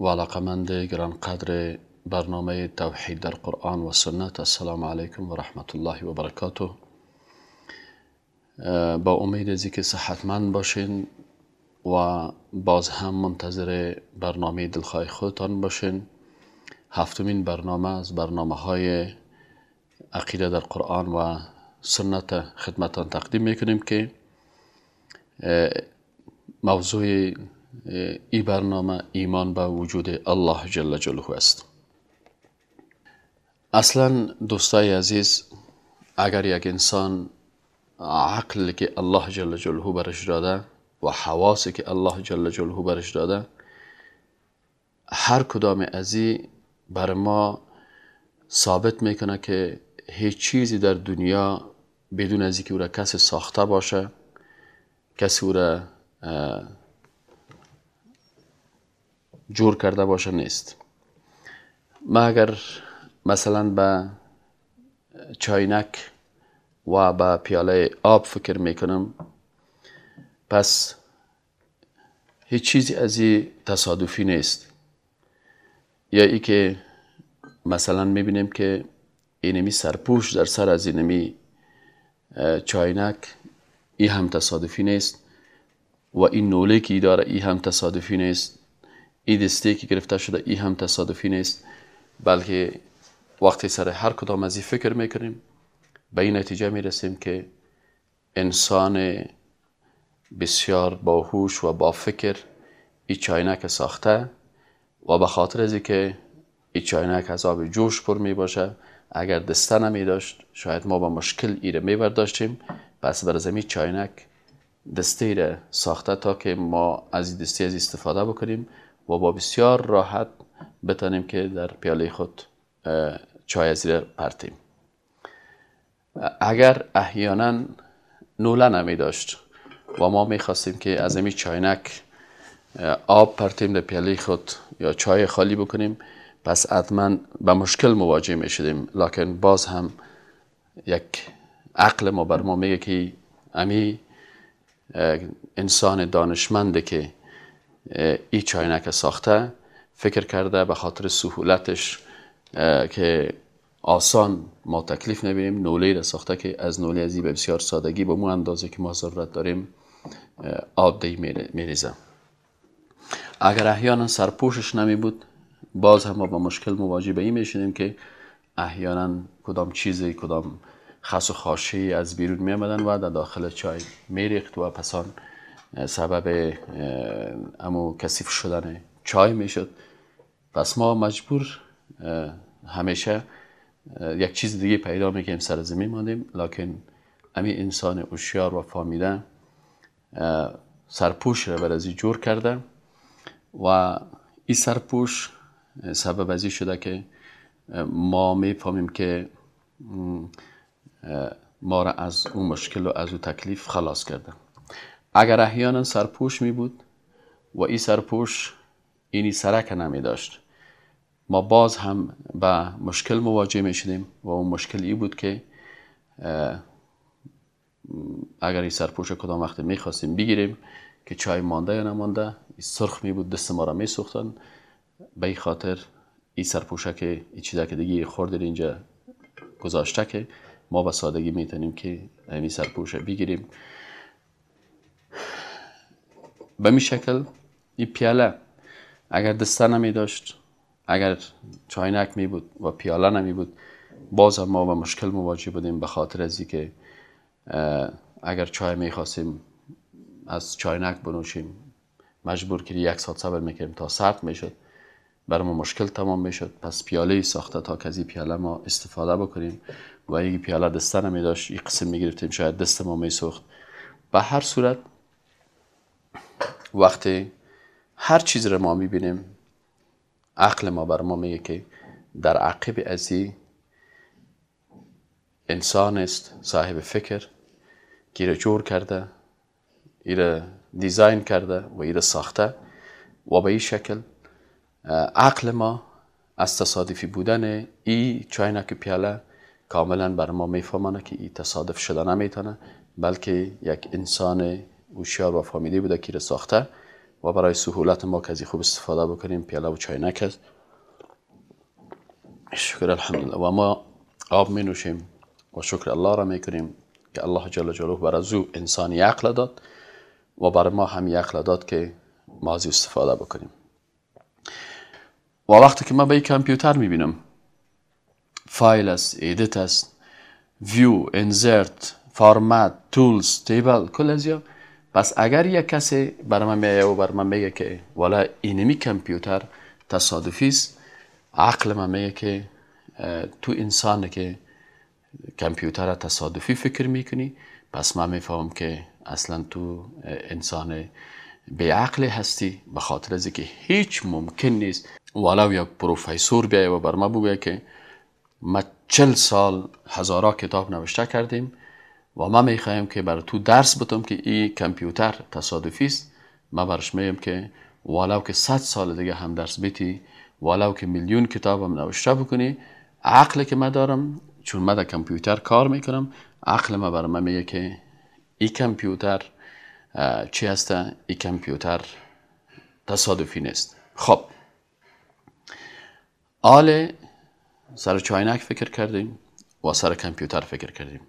و علاقمند گرانقدر برنامه توحید در قرآن و سنت. السلام علیکم و رحمت الله و برکاته. با امید از که صحتمند باشین و باز هم منتظر برنامه دلخواه خودتان باشین. هفتمین برنامه از برنامه های عقیده در قرآن و سنت خدمتان تقدیم می‌کنیم که موضوع ای برنامه ایمان به وجود الله جل جلاله است. اصلا دوستای عزیز اگر یک انسان عقل که الله جل جلاله برش داده و حواسی که الله جل جلاله برش داده هر کدام از بر ما ثابت می‌کنه که هیچ چیزی در دنیا بدون از اینکه او را کسی ساخته باشه کسی او را جور کرده باشه نیست. ما اگر مثلا به چاینک و به پیاله آب فکر می‌کنم پس هیچ چیزی از این تصادفی نیست. یا ای که مثلا می‌بینیم که اینمی سرپوش در سر از اینمی چاینک ای هم تصادفی نیست و این نوله که ای داره ای هم تصادفی نیست. ای دسته که گرفته شده ای هم تصادفی نیست بلکه وقتی سر هر کدام از این فکر می‌کنیم به این نتیجه می‌رسیم که انسان بسیار باهوش و با فکر ای چاینک ساخته و به خاطر از که ای چاینک از آب جوش پر می باشه اگر دسته نمی داشت شاید ما با مشکل ایره می داشتیم پس بر زمین چاینک دسته ایره ساخته تا که ما از این دسته از استفاده بکنیم. و با بسیار راحت بتانیم که در پیاله خود چای از پرتیم. اگر احیانا نوله نمی داشت و ما می خواستیم که از این چاینک آب پرتیم در پیاله خود یا چای خالی بکنیم پس حتما به مشکل مواجه می شدیم. لکن باز هم یک عقل ما بر ما میگه که امی انسان دانشمنده که ای چاینک ساخته. فکر کرده به خاطر سهولتش که آسان ما تکلیف نبینیم. نوله را ساخته که از نوله ازی به بسیار سادگی به مو اندازه که ما ضرورت داریم آب دی میریزم. اگر احیانا سرپوشش نمی بود باز هم ما با مشکل مواجه به این میشینیم که احیانا کدام چیزی کدام خس و خاشی از بیرون می آمدن و در داخل چای میریخت و پسان سبب امو کثیف شدن چای می‌شد. پس ما مجبور همیشه یک چیز دیگه پیدا می‌کنیم سر زمین ماندیم لکن امی انسان اشیار و فامیده سرپوش را بر ازی جور کرده و این سرپوش سبب ازی شده که ما می‌فهمیم که ما را از اون مشکل و از اون تکلیف خلاص کرده. اگر احیانا سرپوش می بود و این سرپوش اینی سرک نمی داشت. ما باز هم به مشکل مواجه می شدیم و اون مشکل ای بود که اگر این سرپوش کدام وقت می خواستیم بگیریم که چای مانده یا نمانده این سرخ می بود دست ما را می سوختن. به این خاطر این سرپوشه که این چیزا که دیگه خورد اینجا گذاشته که ما به سادگی می‌تونیم که این سرپوشه بگیریم. به می شکل این پیاله. اگر دسته نمی داشت اگر چاینک می بود و پیاله نمی بود باز هم ما به مشکل مواجه بودیم به خاطر از که اگر چای می خواستیم از چاینک بنوشیم مجبور که یک ساعت صبر می‌کنیم تا سرد می‌شد برای ما مشکل تمام می‌شد پس پیاله ساخته تا که از پیاله ما استفاده بکنیم و اگه پیاله دسته نمی داشت این قسم می‌گرفتیم شاید دست ما می سوخت. به هر صورت وقتی هر چیز رو ما می‌بینیم عقل ما بر ما میگه که در عقب ازی انسان است صاحب فکر که ایره جور کرده ایره دیزاین کرده و ایره ساخته و به این شکل عقل ما از تصادفی بودن ای چاینک پیاله کاملا بر ما میفهمانه که ای تصادف شده نمی‌تونه بلکه یک انسان هوشیار و فامیلی بوده که ساخته و برای سهولت ما که خوب استفاده بکنیم پیاله و چاینک است شکر الحمدلله. و ما آب می نوشیم و شکر الله را می کنیم که الله جل جلاله بر از او انسانی عقل داد و بر ما هم عقل داد که ما از استفاده بکنیم. و وقتی که ما به کامپیوتر می‌بینم فایل است edit است view insert format tools table کل از پس اگر یک کسی بر من میگه و بر من میگه که والا اینمی کامپیوتر تصادفی است عقل من میگه که تو انسان که کامپیوتر تصادفی فکر می‌کنی پس من می‌فهمم که اصلا تو انسان به عقل هستی به خاطر از که هیچ ممکن نیست ولو یک پروفیسور بیای و بر ما بگه که ما چل سال هزارا کتاب نوشته کردیم. و ما می‌خوایم که بر تو درس بتم که این کامپیوتر تصادفی است. ما برش میگم که ولو که صد سال دیگه هم درس بیتی ولو که میلیون کتاب هم نوشته بکنی عقل که ما دارم چون ما در کامپیوتر کار می‌کنم عقل ما بر ما میگه که این کامپیوتر چی هسته؟ این کامپیوتر تصادفی نیست. خب. آل سر چاینک فکر کردیم و سر کامپیوتر فکر کردیم.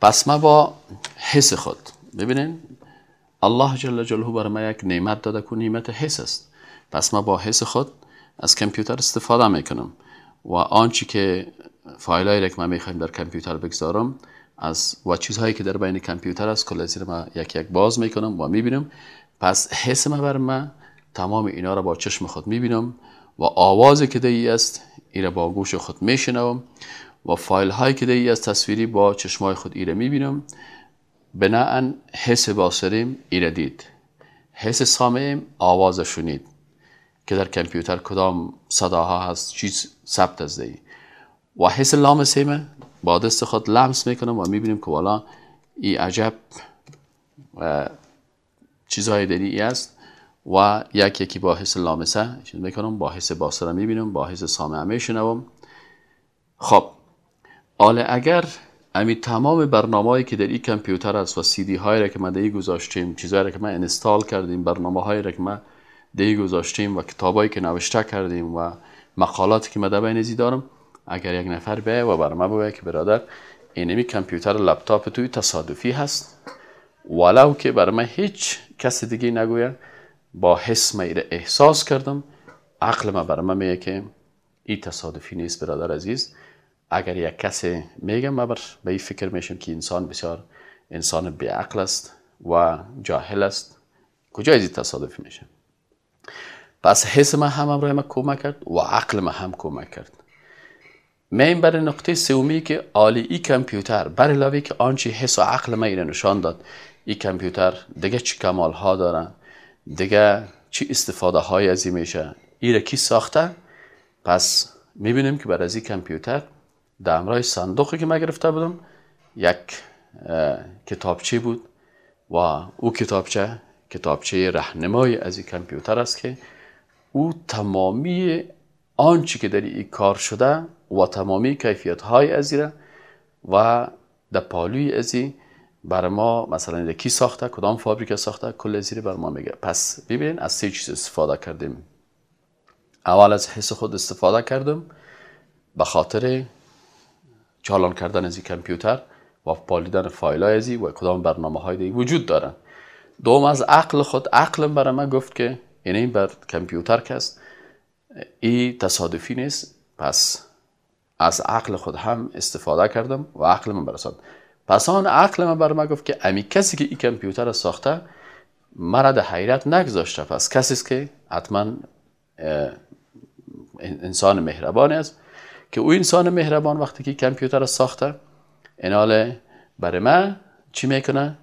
پس ما با حس خود. ببینین الله جل جلاله بر ما یک نعمت داده که نعمت حس است. پس ما با حس خود از کامپیوتر استفاده می‌کنم و آنچه که فایل که ما می‌خوایم در کامپیوتر بگذارم از و چیزهایی که در بین کامپیوتر است کل زیر ما یک یک باز می‌کنم و می‌بینم. پس حس ما بر ما تمام اینا را با چشم خود می‌بینم و آوازی که دی است ایره با گوش خود میشنوم. و فایل هایی که دی از تصویری با چشمای خود ایره می‌بینم. بناهن حس باصریم ایره دید. حس سامعیم آواز شنید. که در کامپیوتر کدام صداها هست چیز ثبت از دی. و حس لامسیم با دست خود لمس می‌کنم و می‌بینیم که والا ای عجب و چیزهای دنی است. و یک یکی با حس لامسه چیز می‌کنم با حس باصره می‌بینم با حس سامعه میشنوم. خب حالا اگر امی تمام برنامه که در این کامپیوتر است و سی دی هایی را که ما در گذاشتیم چیزهایی را که ما انستال کردیم برنامه هایی را که ما در گذاشتیم و کتابایی که نوشته کردیم و مقالاتی که ما در بین دارم اگر یک نفر به و بر ما بگه که برادر اینمی کامپیوتر لپتاپ توی تصادفی هست. ولو که بر من هیچ کس دیگه نگوید با حس ما احساس کردم عقل ما بر من میگه که این تصادفی نیست برادر عزیز. اگر یک کسی میگم ما بر به این فکر میشم که انسان بسیار انسان بیعقل است و جاهل است. کجا از تصادفی میشه؟ پس حس ما هم امرای ما کمک کرد و عقل ما هم کمک کرد. این برای نقطه سومی که آلی ای کامپیوتر بر علاوه که آنچه حس و عقل ما ایره نشان داد ای کامپیوتر دیگه چی کمال ها دارن دیگه چی استفاده های ازی میشه ایره کی ساخته؟ پس می‌بینیم که بر از این کامپیوتر در امرای صندوقی که ما گرفته بودم یک کتابچه بود و او کتابچه کتابچه رهنمای از این کامپیوتر است که او تمامی آنچه که در این کار شده و تمامی کیفیت های ازیره و در پالوی ازی بر ما مثلا کی ساخته کدام فابریکه ساخته کل زیر بر ما میگه. پس ببینین از سه چیز استفاده کردیم. اول از حس خود استفاده کردم به خاطر چالان کردن از کامپیوتر و پالیدن فایل های ازی و کدام برنامه های دیگه وجود دارن. دوم از عقل خود عقلم برای من گفت که یعنی بر کامپیوتر کست ای تصادفی نیست. پس از عقل خود هم استفاده کردم و عقل من برسان پس آن عقل من بر ما گفت که امی کسی که این کامپیوتر ساخته مرا حیرت نگذاشته. پس کسی است که حتما انسان مهربانی است. که او انسان مهربان وقتی که کامپیوتر ساخته ایناله برای ما چی می‌کنه؟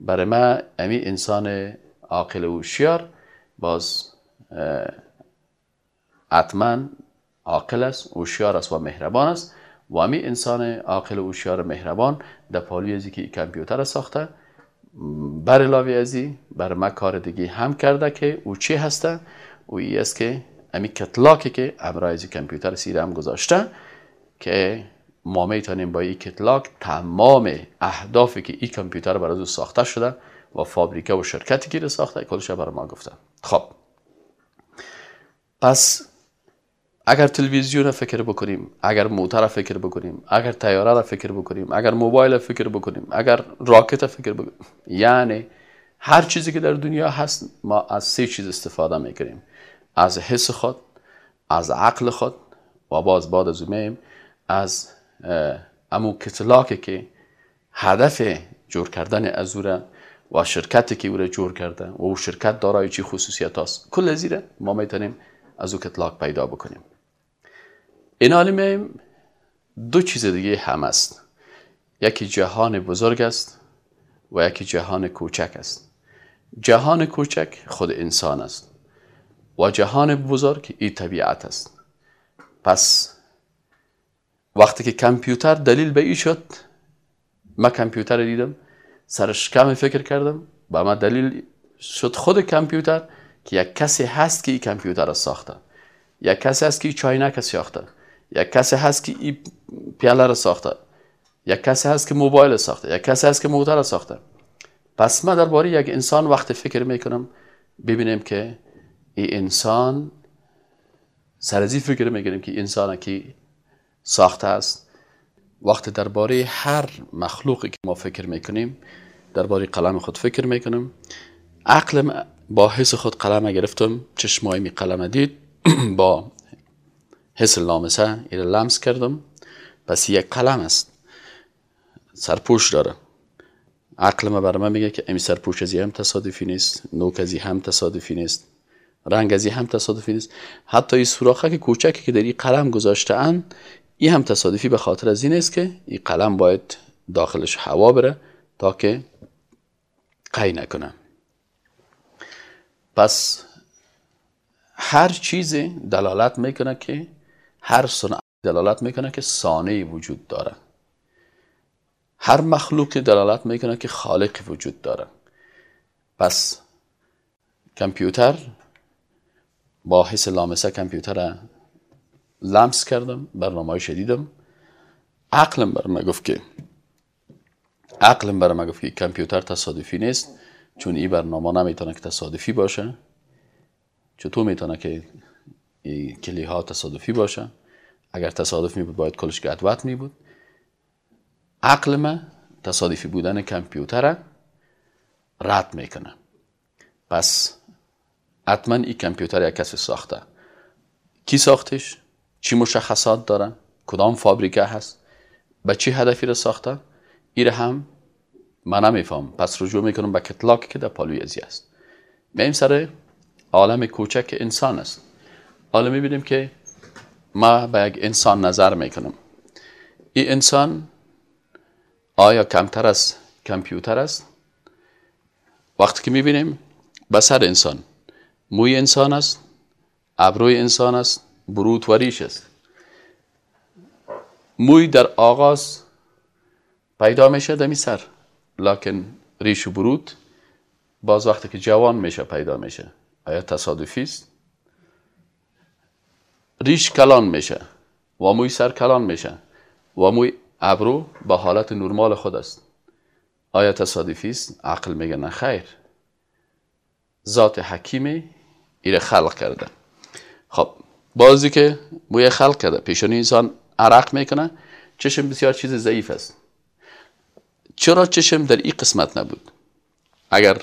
برای ما امی انسان عاقل و هوشیار باز حتما عاقل است هوشیار است و مهربان است. و همی انسان عاقل و هوشیار مهربان در پالوی ازی که کامپیوتر ساخته بر علاوه ازی بر ما کار دیگه هم کرده که او چی هسته؟ او ای است که امی کتلاکی که امرای ازی کامپیوتر سیره هم گذاشته که ما می‌تونیم با این کتلاک تمام اهدافی که این کامپیوتر برای ساخته شده و فابریکه و شرکتی که ساخته کلش برای ما گفته. خب. پس اگر تلویزیون را فکر بکنیم اگر موتر فکر بکنیم اگر تیاره را فکر بکنیم اگر موبایل را فکر بکنیم اگر راکت را فکر بکنیم یعنی هر چیزی که در دنیا هست ما از سه چیز استفاده می‌کنیم. از حس خود از عقل خود و باز بعد از اونیم از امو کتلاکی که هدف جور کردن از و شرکتی که او را جور کرده و او شرکت دارای چی خصوصیت هست کل زیره ما می‌تونیم از او کتلاک پیدا بکنیم. این حالی دو چیز دیگه هم است. یکی جهان بزرگ است و یکی جهان کوچک است. جهان کوچک خود انسان است. و جهان بزرگ ای طبیعت است. پس وقتی که کامپیوتر دلیل به ای شد ما کامپیوتر دیدم سرش کم فکر کردم با ما دلیل شد خود کامپیوتر که یک کسی هست که این کامپیوتر را ساخته. یک کسی هست که این چاینک ساخته. یک کسی هست که این پیاله را ساخته. یک کسی هست که موبایل ساخته. یک کسی هست که موتر را ساخته. پس ما درباره یک انسان وقت فکر می‌کنم ببینیم که این انسان سرزی فکر می‌کنیم که انسان که ساخته است. وقت درباره هر مخلوقی که ما فکر می‌کنیم درباره قلم خود فکر می‌کنم عقلم با حس خود قلم گرفتم چشمای می قلم دید با حس لامسه ایره لمس کردم. پس یک قلم است. سرپوش داره. عقل ما برای من میگه که امی سرپوش ازی هم تصادفی نیست نوک ازی هم تصادفی نیست. رنگ ازی هم تصادفی نیست. حتی این سوراخه که کوچکی که در این قلم گذاشته این هم تصادفی به خاطر از این است که این قلم باید داخلش هوا بره تا که قی نکنه پس هر چیزی دلالت می‌کنه که هر صنعت دلالت می‌کنه که سانه وجود داره هر مخلوق دلالت می‌کنه که خالق وجود داره پس کامپیوتر با حس لامسه کامپیوتر لمس کردم برنامه شدیدم. عقلم بر گفت که عقلم بر گفت که کامپیوتر تصادفی نیست چون این برنامه نمی‌تونه که تصادفی باشه. چطور می‌تونه که کلی ها تصادفی باشه؟ اگر تصادف می بود باید کلش گدوت می بود عقل ما تصادفی بودن کامپیوتر رد می‌کنه. پس حتما این کامپیوتر یک کسی ساخته. کی ساختش؟ چی مشخصات داره؟ کدام فابریکه هست؟ به چی هدفی را ساخته؟ ایره هم من نمیفهم. پس رجوع می‌کنم به کتلاک که در پالوی ازی است. میم سر عالم کوچک انسان است. حالا می‌بینیم که ما به یک انسان نظر می‌کنم. این انسان آیا کمتر از کامپیوتر است؟ وقتی که می‌بینیم بسر انسان. موی انسان است ابروی انسان است بروت و ریش است. موی در آغاز پیدا میشه دمی سر لکن ریش و بروت باز وقتی که جوان میشه پیدا میشه. آیا تصادفی است؟ ریش کلان میشه و موی سر کلان میشه و موی ابرو به حالت نرمال خود است. آیا تصادفی است؟ عقل میگه نه خیر. ذات حکیمی ایره خلق کرده. خب بازی که موی خلق کرده پیشانی انسان عرق می‌کنه چشم بسیار چیز ضعیف است. چرا چشم در این قسمت نبود؟ اگر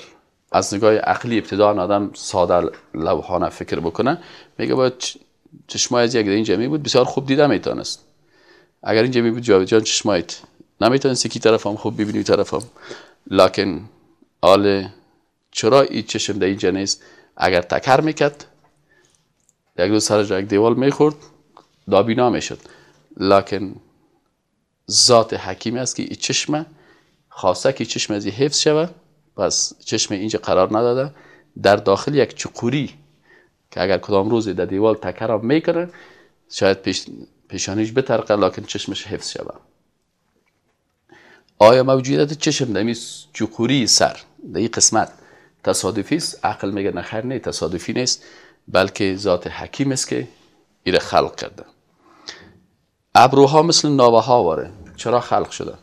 از نگاه عقلی ابتدا آدم ساده لوحانه فکر بکنه میگه باید چشمای از یک در اینجا می بود بسیار خوب دیده می‌تونست. اگر اینجا می بود جاوید جان چشمایت نمی‌تونست. کی طرف هم خوب ببینی طرف هم لکن آل چرا این چشم در اینجا نیست اگر تکر می‌کرد یک دو سر یک دیوال می‌خورد دابینا می‌شد. لکن ذات حکیمی است که این چشم خواسته که چشم از حفظ شود پس چشم اینجا قرار نداده. در داخل یک چقوری که اگر کدام روزی در دیوال تکراب می‌کنه شاید پیش پیشانیش بترقه لکن چشمش حفظ شود. آیا موجودیت چشم در چکوری سر در این قسمت تصادفی است. عقل میگه نخیر نه تصادفی نیست بلکه ذات حکیم است که ایره خلق کرده. ابروها مثل ناوه ها واره. چرا خلق شده؟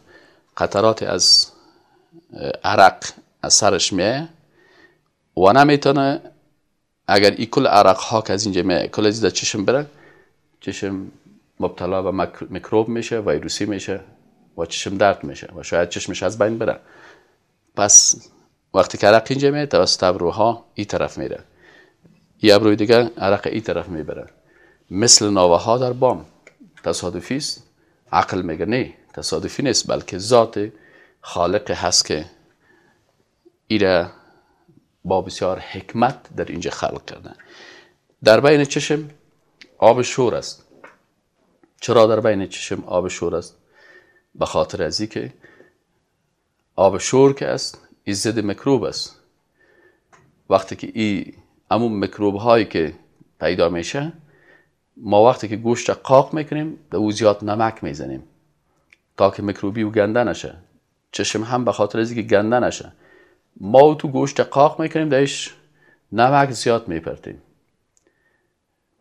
قطرات از عرق از سرش میه و نمی‌تونه اگر ای کل عرق ها که از اینجا میه کل از چشم بره چشم مبتلا به میکروب میشه ویروسی میشه و چشم درد میشه و شاید چشمش از بین بره. پس وقتی که عرق اینجا میره توسط ابروها ای طرف میره. ای ابروی دیگه عرق ای طرف می‌بره. مثل ناوه ها در بام. تصادفی است. عقل میگه نه؟ تصادفی نیست بلکه ذات خالق هست که ایره با بسیار حکمت در اینجا خلق کرده. در بین چشم آب شور است. چرا در بین چشم آب شور است؟ به خاطر از که آب شور که است این ضد میکروب است وقتی که این امون میکروب هایی که پیدا میشه ما وقتی که گوشت قاق می‌کنیم در او زیاد نمک می‌زنیم. تا که میکروبی و گنده نشه. چشم هم به خاطر از که گنده نشه. ما تو گوشت قاق می‌کنیم درش نمک زیاد میپرتیم.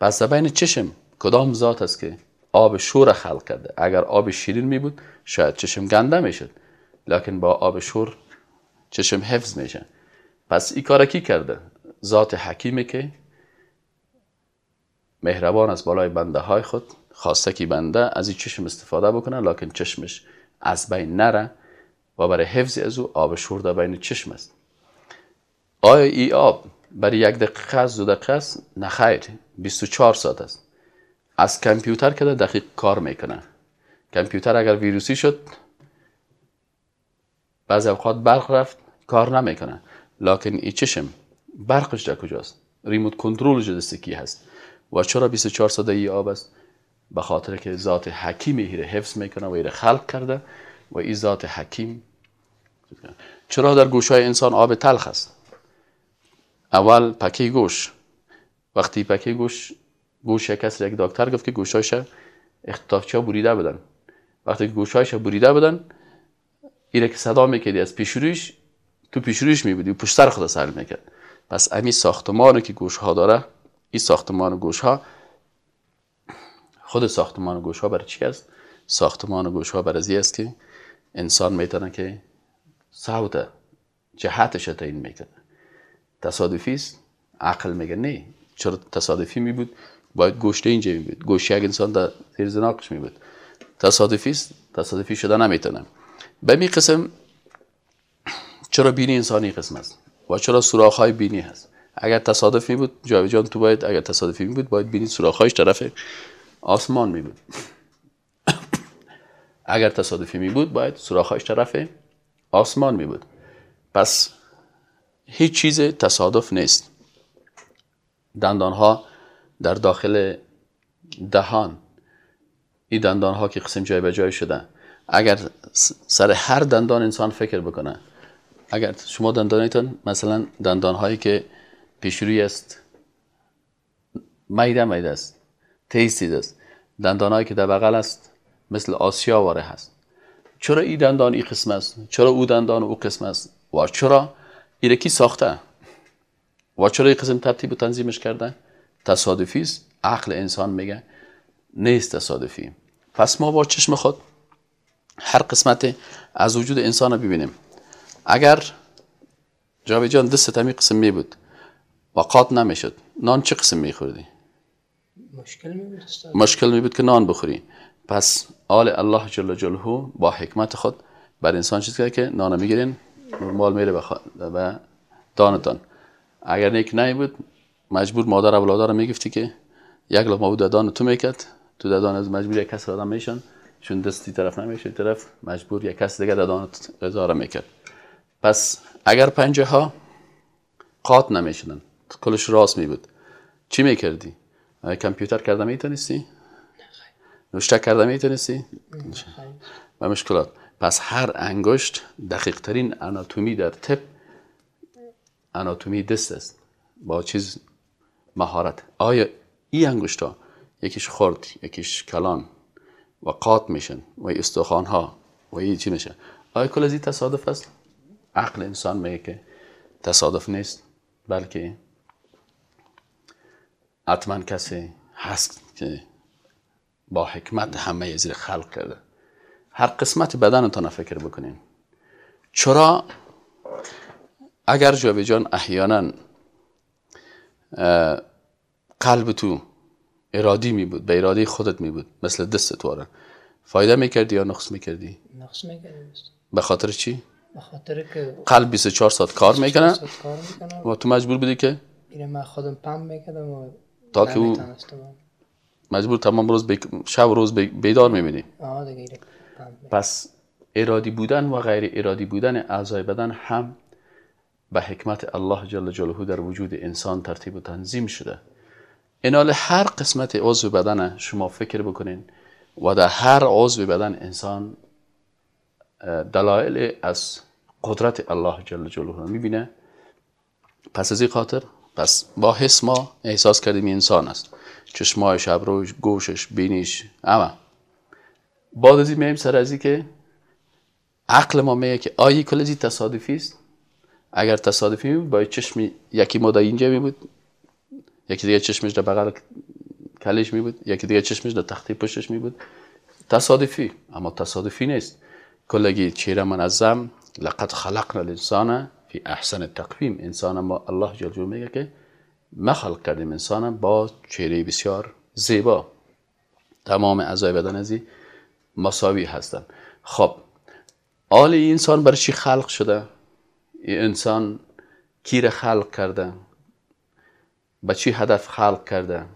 پس بین چشم کدام ذات است که آب شور خلق کرده؟ اگر آب شیرین می بود شاید چشم گنده می‌شد. لکن با آب شور چشم حفظ میشه. پس این کار کی کرده؟ ذات حکیمه که مهربان از بالای بنده های خود خواسته که بنده از این چشم استفاده بکنه لکن چشمش از بین نره و برای حفظ از او آب شور بین چشم است. آیا ای آب برای یک دقیقه است دو دقیقه است؟ نخیر 24 ساعت است. از کامپیوتر که دقیق کار می‌کنه. کامپیوتر اگر ویروسی شد بعضی اوقات برق رفت کار نمی‌کنه. لکن ای چشم. برقش در کجاست؟ ریموت کنترلش دست کی هست؟ و چرا 24 ساعت ای آب است؟ به خاطر که ذات حکیم ایره حفظ می‌کنه و ایره خلق کرده و این ذات حکیم چرا در گوش های انسان آب تلخ است؟ اول پکی گوش. وقتی پکی گوش گوش کس یک دکتر گفت که گوشایش اختطافچی ها بریده بدن. وقتی گوشایش بریده بدن ایره که صدا می‌کردی از پیشرویش تو پیشرویش میبودی و پشتر خدا سر می‌کرد. پس امی ساختمانی که گوش ها داره این ساختمان گوش ها خود ساختمان گوش ها برای چی است؟ ساختمان گوش ها برای است که انسان می‌تونه که صوت جهتش تعیین می‌کنه. تصادفی است عقل میگه نه. چرا تصادفی می بود باید گوشته اینجا می بود گوشت یک انسان در زیر زناقش می بود تصادفی است تصادفی شده نمی‌تونه. به می قسم چرا بینی انسانی قسم است؟ و چرا سوراخ های بینی هست؟ اگر تصادف می بود جاوی جان تو باید اگر تصادفی بود باید بینی سوراخ هایش طرف آسمان می بود اگر تصادفی می بود باید سوراخ هایش طرف آسمان می بود پس هیچ چیز تصادف نیست. دندان ها در داخل دهان این دندان ها که قسم جای به جای شده اگر سر هر دندان انسان فکر بکنه اگر شما دندانیتون مثلا دندان هایی که پیشروی است میده میده است تیز است دندان هایی که در بغل است مثل آسیا واره هست. چرا این دندان این قسم است؟ چرا او دندان او قسم است؟ و چرا ایره کی ساخته؟ و چرا این قسم ترتیب و تنظیمش کرده؟ تصادفی است. عقل انسان میگه نیست تصادفی. پس ما با چشم خود هر قسمت از وجود انسان رو ببینیم. اگر جاوی جان دست همی قسم می بود. و قاط نمی‌شد. نان چه قسم میخوردی؟ مشکل می بود مشکل می بود که نان بخوری. پس آل الله جل جلاله با حکمت خود بر انسان چیز کرد که نان می‌گیرین نرمال میره به دانتان. اگر نیک نمی بود مجبور مادر اولادا رو می‌گفتی که یک لقمه بود دادان تو می‌کرد. تو دادان از مجبور یک کس آدم میشن. چون دستی طرف نمیشه طرف مجبور یک کس دیگه دادان غذا رو می‌کرد. پس اگر پنجه ها قاط نمی‌شدن کلش راست می بود چی می‌کردی؟ کامپیوتر کرده می‌تونستی؟ نوشته کرده می‌تونستی؟ و مشکلات. پس هر انگشت دقیق ترین اناتومی در تپ اناتومی دست است. با چیز مهارت. آیا این انگشتا یکیش خرد یکیش کلان و قاط میشن و استخوان ها و این چی میشه آیا کل از این تصادف است؟ عقل انسان میگه که تصادف نیست بلکه حتما کسی هست که با حکمت همه زیر خلق کرده. هر قسمت بدنتان فکر بکنین. چرا؟ اگر جان احیانا قلب تو ارادی می بود به اراده خودت می بود مثل دست تو فایده می‌کردی یا نقص می‌کردی نقص می‌کنه به خاطر چی؟ خاطر که قلب 24 ساعت کار می‌کنه؟ ساعت کار می‌کنم و تو مجبور بودی که؟ اینه من خودم پم می‌کردم و تا که او-. مجبور تمام روز بی... شب روز بی... بیدار می‌بینی. آه دیگه. پس ارادی بودن و غیر ارادی بودن اعضای بدن هم به حکمت الله جل جلاله در وجود انسان ترتیب و تنظیم شده. اینال هر قسمت عضو بدن شما فکر بکنین و در هر عضو بدن انسان دلایل از قدرت الله جل جلاله می‌بینه. پس از این خاطر پس با حس ما احساس کردیم انسان است. چشمایش ابروش گوشش بینیش اما بعد از این سر از که عقل ما میگه که آیا کل از این تصادفی است. اگر تصادفی بود باید چشمی یکی ماده اینجا می بود یکی دیگه چشمش در بغل کلش می بود یکی دیگه چشمش در تختی پشتش می بود تصادفی. اما تصادفی نیست. کلگی چهره منظم لقد خلقنا الانسان فی احسن تقویم انسان ما الله جل جلاله میگه که ما خلق کردیم انسان با چهره بسیار زیبا تمام اعضای بدن ازی مساوی هستن خب آل انسان برای چی خلق شده این انسان کی را خلق کرده به چی هدف خلق کرده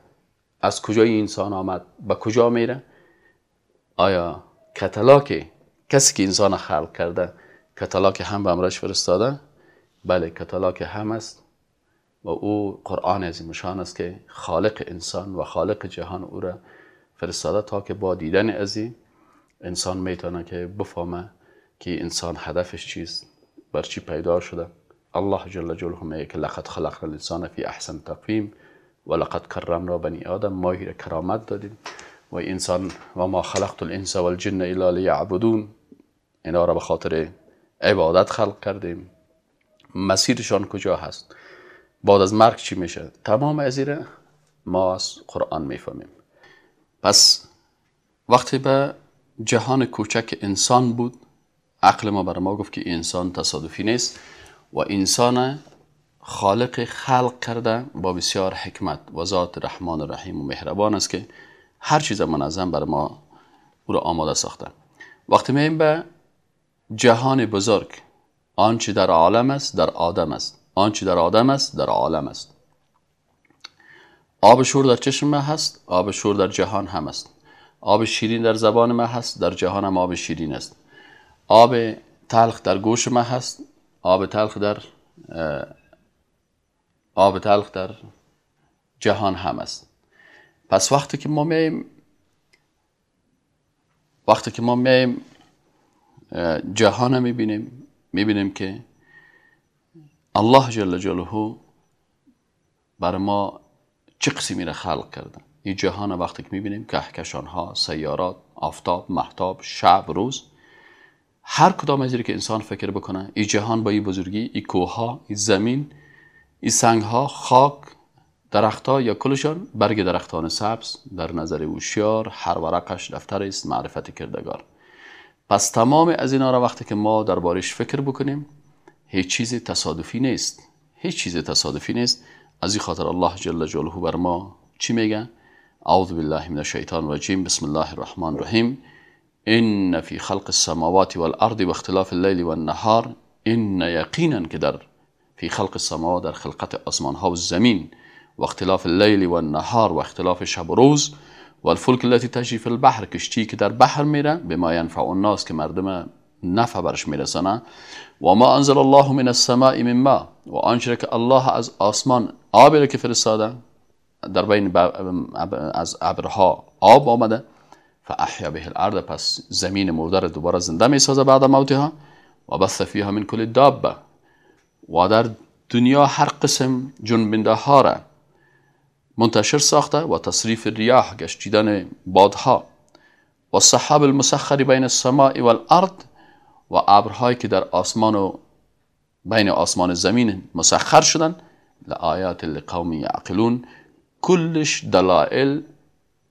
از کجا این انسان آمد به کجا میره آیا کتلاک کسی که انسان خلق کرده کتلاک هم به امرش فرستاده؟ بله کتلاک هم است و او قرآن عظیم شان است که خالق انسان و خالق جهان او را فرستاده تا که با دیدن ازی انسان می‌تونه که بفهمه که انسان هدفش چیست بر چی پیدا شده. الله جل جلاله میگه که لقد خلقنا الانسان فی احسن تقویم و لقد کرمنا بنی آدم ما را کرامت دادیم. و انسان و ما خلقت الانس والجن الا لیعبدون اینا را به خاطر عبادت خلق کردیم. مسیرشان کجا هست؟ بعد از مرگ چی میشه؟ تمام از ایره ما از قرآن می‌فهمیم. پس وقتی به جهان کوچک انسان بود عقل ما بر ما گفت که انسان تصادفی نیست و انسان خالق خلق کرده با بسیار حکمت و ذات رحمان و رحیم و مهربان است که هر چیز منظم بر ما او را آماده ساخته. وقتی مییم به جهان بزرگ. آنچه در عالم است در آدم است. آنچه در آدم است در عالم است. آب شور در چشم ما هست آب شور در جهان هم است. آب شیرین در زبان ما هست در جهان هم آب شیرین است. آب تلخ در گوش ما هست آب تلخ در آب تلخ در جهان هم است. پس وقتی که ما میایم وقتی که ما میایم جهان می‌بینیم. می‌بینیم که الله جل جلاله بر ما چه قسمی را خلق کرده. این جهان وقتی که می‌بینیم کهکشان ها سیارات آفتاب محتاب شب روز هر کدام از که انسان فکر بکنه این جهان با این بزرگی این کوه ها این زمین این سنگ ها خاک درخت ها یا کلشان برگ درختان سبز در نظر هوشیار هر ورقش دفتر است معرفت کردگار. پس تمام از اینا را وقتی که ما دربارش فکر بکنیم هیچ چیز تصادفی نیست. هیچ چیز تصادفی نیست. از این خاطر الله جل جلاله بر ما چی میگه؟ اعوذ بالله من الشیطان الرجیم. بسم الله الرحمن الرحیم. ان فی خلق السماوات والارض واختلاف الليل والنهار ان یقینا که در فی خلق السماوات در خلقت آسمان ها و زمین و اختلاف اللیل و النهار و اختلاف شب و روز و التي تجری فی البحر کشتی که در بحر میره به ما ینفع الناس که مردم نفع برش میرسانه و ما انزل الله من السماء من ما و آنچه که الله از آسمان آبی که فرستاده در بین از ابرها آب آمده فاحیا به الارض پس زمین مرده را دوباره زنده می سازه بعد موتها. و بث فیها من کل دابه و در دنیا هر قسم جنبنده ها را منتشر ساخته و تصریف ریاح گشتیدن بادها و سحاب المسخر بین السماء و الارض و ابرهایی که در آسمان و بین آسمان زمین مسخر شدن لآیات لقوم یعقلون کلش دلائل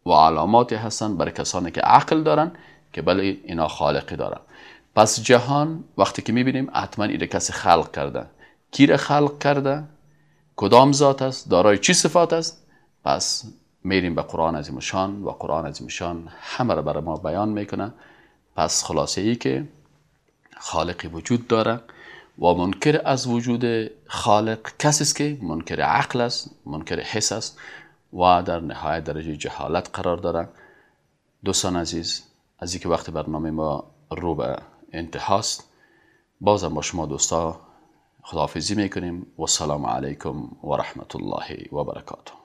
و علاماتی هستن برای کسانی که عقل دارن که بله اینا خالقی دارن. پس جهان وقتی که می‌بینیم حتما ایره کسی خلق کرده. کی را خلق کرده؟ کدام ذات است؟ دارای چی صفات است؟ پس میریم به قرآن عظیم شان و قرآن عظیم شان همه را برای ما بیان می‌کنه. پس خلاصه ای که خالقی وجود داره و منکر از وجود خالق کسی است که منکر عقل است منکر حس است و در نهایت درجه جهالت قرار داره. دوستان عزیز از اینکه وقت برنامه ما رو به انتهاست بازم با شما دوستا خداحافظی می‌کنیم. و سلام علیکم و رحمت الله و برکاته.